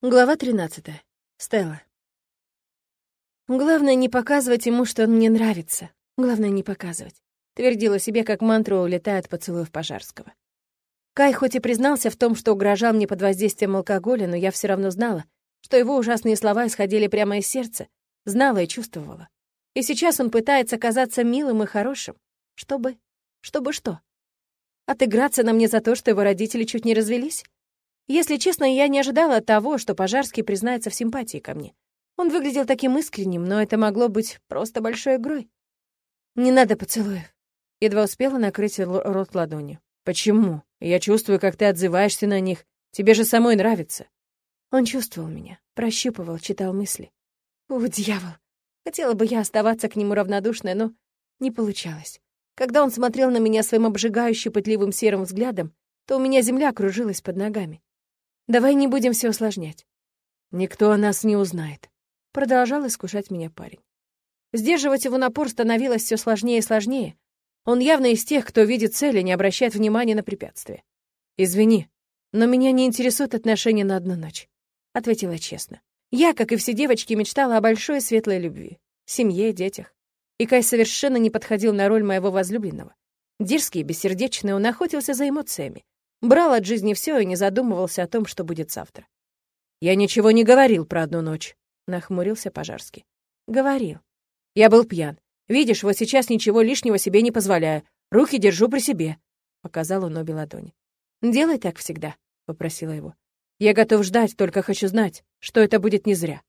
Глава 13. Стелла. Главное не показывать ему, что он мне нравится. Главное не показывать. Твердила себе, как мантру улетает поцелуев Пожарского. Кай хоть и признался в том, что угрожал мне под воздействием алкоголя, но я все равно знала, что его ужасные слова исходили прямо из сердца, знала и чувствовала. И сейчас он пытается казаться милым и хорошим. Чтобы... Чтобы что? Отыграться на мне за то, что его родители чуть не развелись? Если честно, я не ожидала того, что Пожарский признается в симпатии ко мне. Он выглядел таким искренним, но это могло быть просто большой игрой. «Не надо поцелуев». Едва успела накрыть рот ладонью. «Почему? Я чувствую, как ты отзываешься на них. Тебе же самой нравится». Он чувствовал меня, прощупывал, читал мысли. О, дьявол! Хотела бы я оставаться к нему равнодушной, но не получалось. Когда он смотрел на меня своим обжигающим пытливым серым взглядом, то у меня земля кружилась под ногами. Давай не будем все усложнять. Никто о нас не узнает. Продолжал искушать меня парень. Сдерживать его напор становилось все сложнее и сложнее. Он явно из тех, кто видит цель и не обращает внимания на препятствия. «Извини, но меня не интересуют отношения на одну ночь», — ответила честно. Я, как и все девочки, мечтала о большой светлой любви, семье, детях. И Кай совершенно не подходил на роль моего возлюбленного. Дерзкий и бессердечный, он охотился за эмоциями, Брал от жизни все и не задумывался о том, что будет завтра. «Я ничего не говорил про одну ночь», — нахмурился Пожарский. «Говорил. Я был пьян. Видишь, вот сейчас ничего лишнего себе не позволяю. Руки держу при себе», — показал он обе ладони. «Делай так всегда», — попросила его. «Я готов ждать, только хочу знать, что это будет не зря».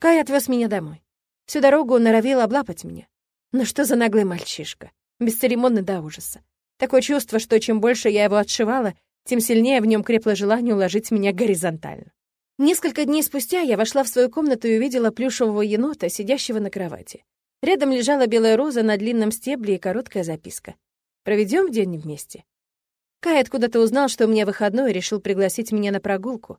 Кай отвез меня домой. Всю дорогу он норовил облапать меня. Ну что за наглый мальчишка, бесцеремонный до ужаса. Такое чувство, что чем больше я его отшивала, тем сильнее в нем крепло желание уложить меня горизонтально. Несколько дней спустя я вошла в свою комнату и увидела плюшевого енота, сидящего на кровати. Рядом лежала белая роза на длинном стебле и короткая записка. «Проведем день вместе?» Кай откуда-то узнал, что у меня выходной, и решил пригласить меня на прогулку.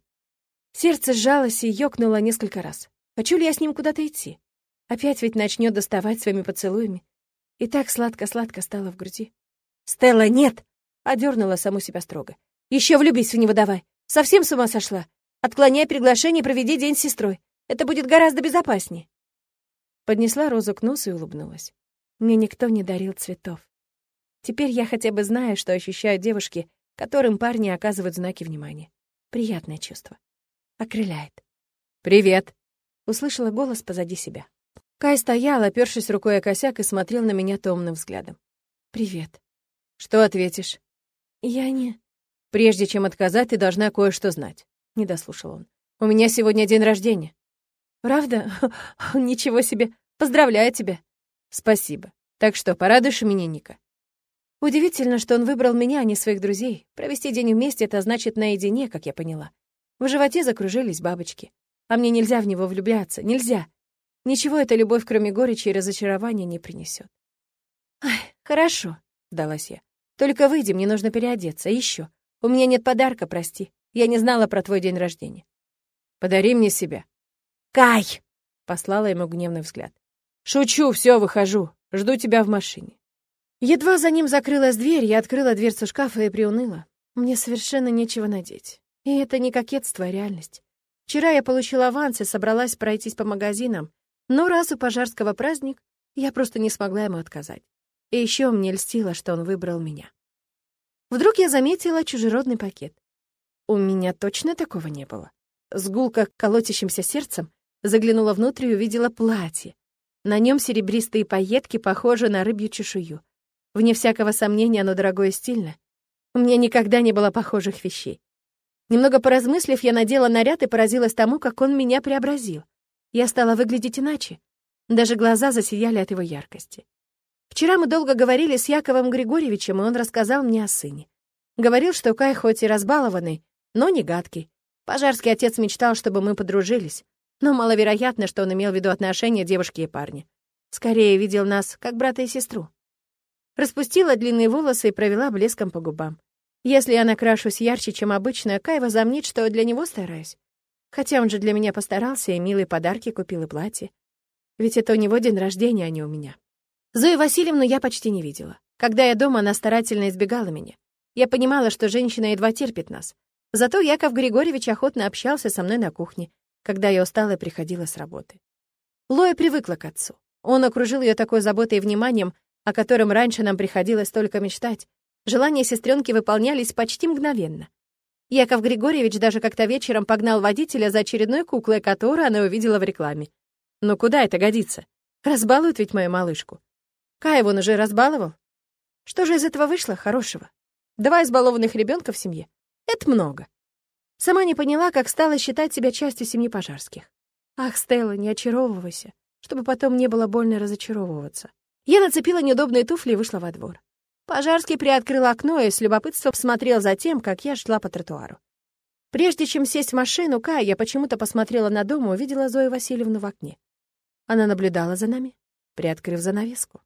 Сердце сжалось и ёкнуло несколько раз. Хочу ли я с ним куда-то идти? Опять ведь начнет доставать своими поцелуями. И так сладко-сладко стало в груди. «Стелла, нет!» — одернула саму себя строго. Еще влюбись в него давай. Совсем с ума сошла? Отклоняй приглашение и проведи день с сестрой. Это будет гораздо безопаснее». Поднесла розу к носу и улыбнулась. Мне никто не дарил цветов. Теперь я хотя бы знаю, что ощущают девушки, которым парни оказывают знаки внимания. Приятное чувство. Окрыляет. «Привет!» — услышала голос позади себя. Кай стоял, опершись рукой о косяк и смотрел на меня томным взглядом. «Привет». «Что ответишь?» «Я не...» «Прежде чем отказать, ты должна кое-что знать», — не дослушал он. «У меня сегодня день рождения». «Правда? Ничего себе! Поздравляю тебя!» «Спасибо. Так что, порадуешь именинника?» Удивительно, что он выбрал меня, а не своих друзей. Провести день вместе — это значит наедине, как я поняла. В животе закружились бабочки. А мне нельзя в него влюбляться, нельзя. Ничего эта любовь, кроме горечи и разочарования, не принесет. «Ай, хорошо», — сдалась я. Только выйди, мне нужно переодеться. еще. У меня нет подарка, прости. Я не знала про твой день рождения. Подари мне себя. Кай! Послала ему гневный взгляд. Шучу, все, выхожу. Жду тебя в машине. Едва за ним закрылась дверь, я открыла дверцу шкафа и приуныла. Мне совершенно нечего надеть. И это не кокетство, а реальность. Вчера я получила аванс и собралась пройтись по магазинам, но раз у Пожарского праздник, я просто не смогла ему отказать. И еще мне льстило, что он выбрал меня. Вдруг я заметила чужеродный пакет. У меня точно такого не было. С гулко колотящимся сердцем заглянула внутрь и увидела платье. На нем серебристые пайетки, похожие на рыбью чешую. Вне всякого сомнения, оно дорогое и стильно. У меня никогда не было похожих вещей. Немного поразмыслив, я надела наряд и поразилась тому, как он меня преобразил. Я стала выглядеть иначе. Даже глаза засияли от его яркости. Вчера мы долго говорили с Яковом Григорьевичем, и он рассказал мне о сыне. Говорил, что Кай хоть и разбалованный, но не гадкий. Пожарский отец мечтал, чтобы мы подружились, но маловероятно, что он имел в виду отношения девушки и парня. Скорее видел нас, как брата и сестру. Распустила длинные волосы и провела блеском по губам. Если я накрашусь ярче, чем обычно, Кай возомнит, что для него стараюсь. Хотя он же для меня постарался и милые подарки купил и платье. Ведь это у него день рождения, а не у меня. Зою Васильевну я почти не видела. Когда я дома, она старательно избегала меня. Я понимала, что женщина едва терпит нас. Зато Яков Григорьевич охотно общался со мной на кухне, когда я устала и приходила с работы. Лоя привыкла к отцу. Он окружил ее такой заботой и вниманием, о котором раньше нам приходилось только мечтать. Желания сестренки выполнялись почти мгновенно. Яков Григорьевич даже как-то вечером погнал водителя за очередной куклой, которую она увидела в рекламе. Ну куда это годится? Разбалует ведь мою малышку. Кай вон уже разбаловал. Что же из этого вышло хорошего? Два избалованных ребенка в семье. Это много. Сама не поняла, как стала считать себя частью семьи пожарских. Ах, Стелла, не очаровывайся, чтобы потом не было больно разочаровываться. Я нацепила неудобные туфли и вышла во двор. Пожарский приоткрыл окно и с любопытством смотрел за тем, как я шла по тротуару. Прежде чем сесть в машину, Кая, я почему-то посмотрела на дом и увидела Зою Васильевну в окне. Она наблюдала за нами, приоткрыв занавеску.